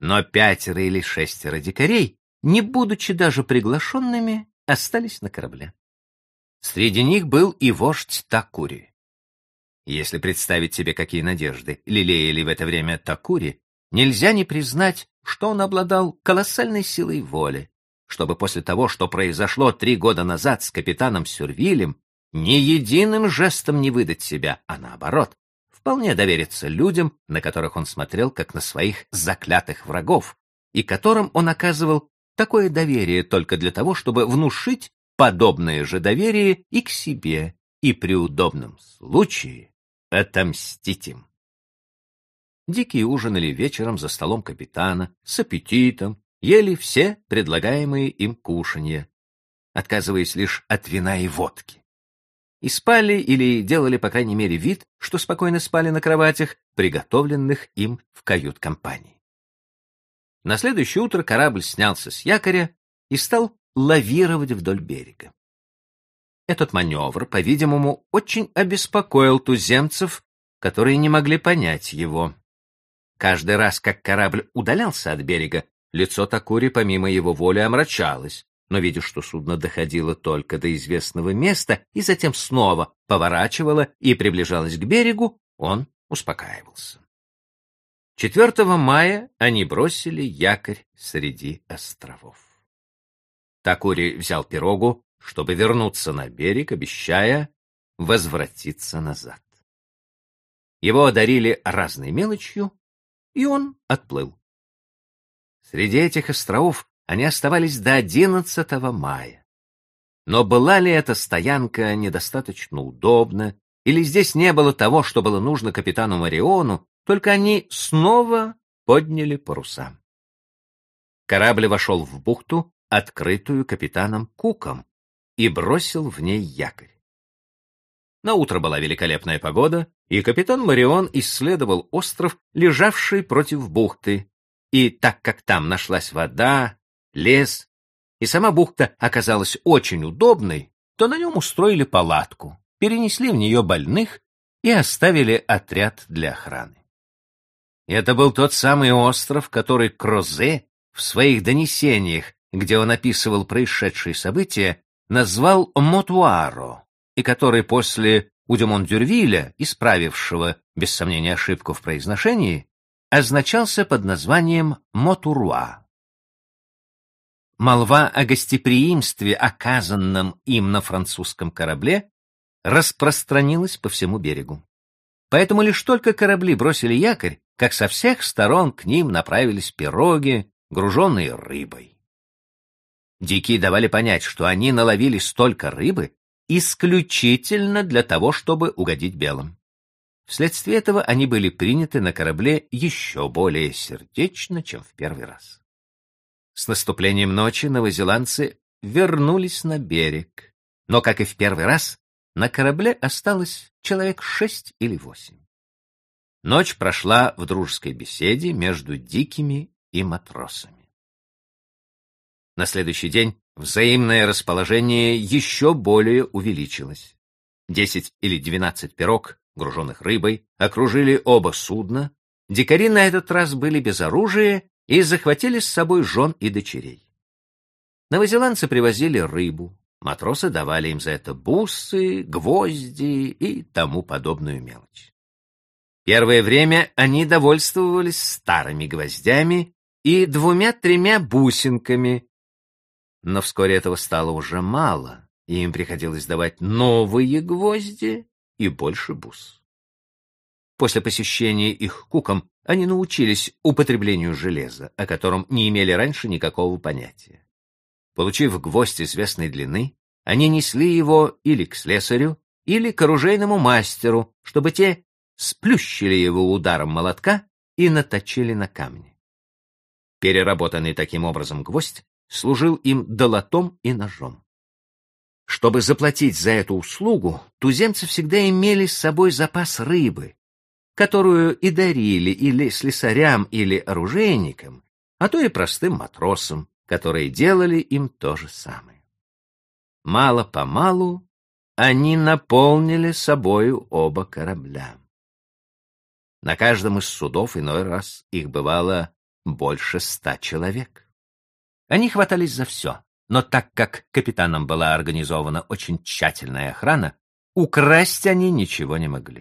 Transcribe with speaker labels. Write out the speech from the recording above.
Speaker 1: Но пятеро или шестеро дикарей, не будучи даже приглашенными, остались на корабле. Среди них был и вождь Такури. Если представить себе, какие надежды лелеяли в это время Такури, нельзя не признать, что он обладал колоссальной силой воли, чтобы после того, что произошло три года назад с капитаном Сюрвилем, ни единым жестом не выдать себя, а наоборот, вполне довериться людям, на которых он смотрел как на своих заклятых врагов, и которым он оказывал такое доверие только для того, чтобы внушить подобное же доверие и к себе, и при удобном случае отомстить им. Дикие ужинали вечером за столом капитана, с аппетитом, ели все предлагаемые им кушанья, отказываясь лишь от вина и водки. И спали или делали, по крайней мере, вид, что спокойно спали на кроватях, приготовленных им в кают-компании. На следующее утро корабль снялся с якоря и стал лавировать вдоль берега. Этот маневр, по-видимому, очень обеспокоил туземцев, которые не могли понять его. Каждый раз, как корабль удалялся от берега, лицо Такури помимо его воли омрачалось, но, видя, что судно доходило только до известного места и затем снова поворачивало и приближалось к берегу, он успокаивался. 4 мая они бросили якорь среди островов. Такури взял пирогу, чтобы вернуться на берег, обещая возвратиться назад. Его одарили разной мелочью, и он отплыл. Среди этих островов они оставались до 11 мая. Но была ли эта стоянка недостаточно удобна, или здесь не было того, что было нужно капитану Мариону, только они снова подняли паруса. Корабль вошел в бухту, открытую капитаном Куком, и бросил в ней якорь. На утро была великолепная погода, и капитан Марион исследовал остров, лежавший против бухты. И так как там нашлась вода, лес, и сама бухта оказалась очень удобной, то на нем устроили палатку, перенесли в нее больных и оставили отряд для охраны. Это был тот самый остров, который Крозе в своих донесениях, где он описывал происшедшие события, назвал Мотуаро, и который после Удемон-Дюрвиля, исправившего, без сомнения, ошибку в произношении, означался под названием Мотуруа. Молва о гостеприимстве, оказанном им на французском корабле, распространилась по всему берегу. Поэтому лишь только корабли бросили якорь, как со всех сторон к ним направились пироги, груженные рыбой. Дикие давали понять, что они наловили столько рыбы, исключительно для того, чтобы угодить белым. Вследствие этого они были приняты на корабле еще более сердечно, чем в первый раз. С наступлением ночи новозеландцы вернулись на берег, но, как и в первый раз, на корабле осталось человек шесть или восемь. Ночь прошла в дружеской беседе между дикими и матросами. На следующий день взаимное расположение еще более увеличилось. Десять или двенадцать пирог, груженных рыбой, окружили оба судна. Дикари на этот раз были без оружия и захватили с собой жен и дочерей. Новозеландцы привозили рыбу, матросы давали им за это бусы, гвозди и тому подобную мелочь. Первое время они довольствовались старыми гвоздями и двумя-тремя бусинками, но вскоре этого стало уже мало, и им приходилось давать новые гвозди и больше бус. После посещения их куком они научились употреблению железа, о котором не имели раньше никакого понятия. Получив гвоздь известной длины, они несли его или к слесарю, или к оружейному мастеру, чтобы те сплющили его ударом молотка и наточили на камне. Переработанный таким образом гвоздь служил им долотом и ножом. Чтобы заплатить за эту услугу, туземцы всегда имели с собой запас рыбы, которую и дарили или слесарям, или оружейникам, а то и простым матросам, которые делали им то же самое. Мало-помалу они наполнили собою оба корабля. На каждом из судов иной раз их бывало больше ста человек. Они хватались за все, но так как капитаном была организована очень тщательная охрана, украсть они ничего не могли.